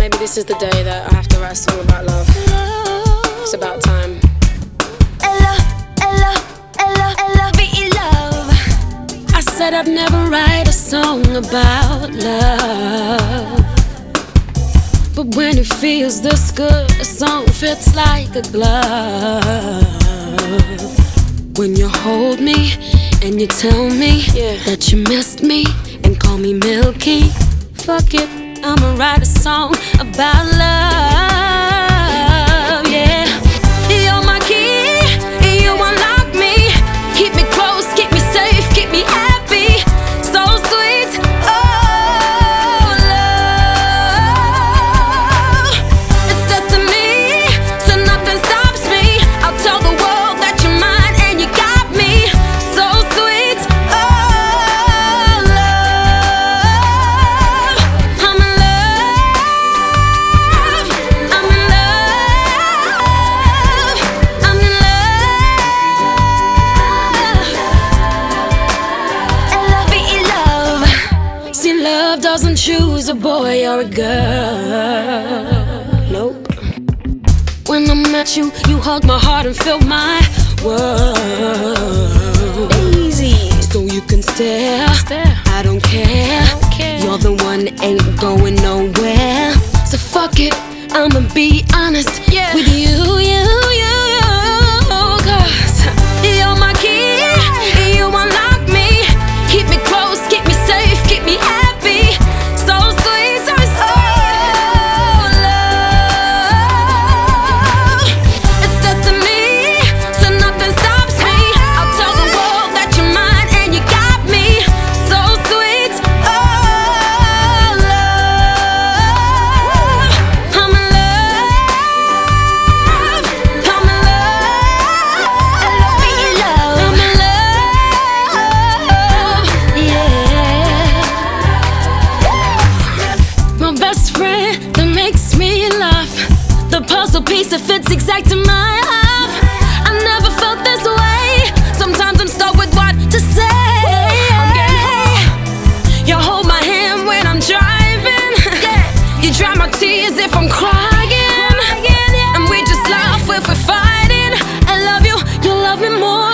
Maybe this is the day that I have to write a song about love. It's about time. Ella, Ella, Ella, Ella, be love. I said I'd never write a song about love. But when it feels this good, a song fits like a glove. When you hold me and you tell me Yeah. that you missed me and call me Milky, fuck it, I'ma write a song about love. Love doesn't choose a boy or a girl. Nope. When I met you, you hugged my heart and filled my world. Easy. So you can stare. Stare. I don't care. Don't care. You're the one ain't going nowhere. So fuck it. I'ma be honest Yeah. with you, you, you, to fit exact to my life. I never felt this way. Sometimes I'm stuck with what to say. You hold my hand when I'm driving. You dry my tears if I'm crying. And we just laugh if we're fighting. I love you, you love me more.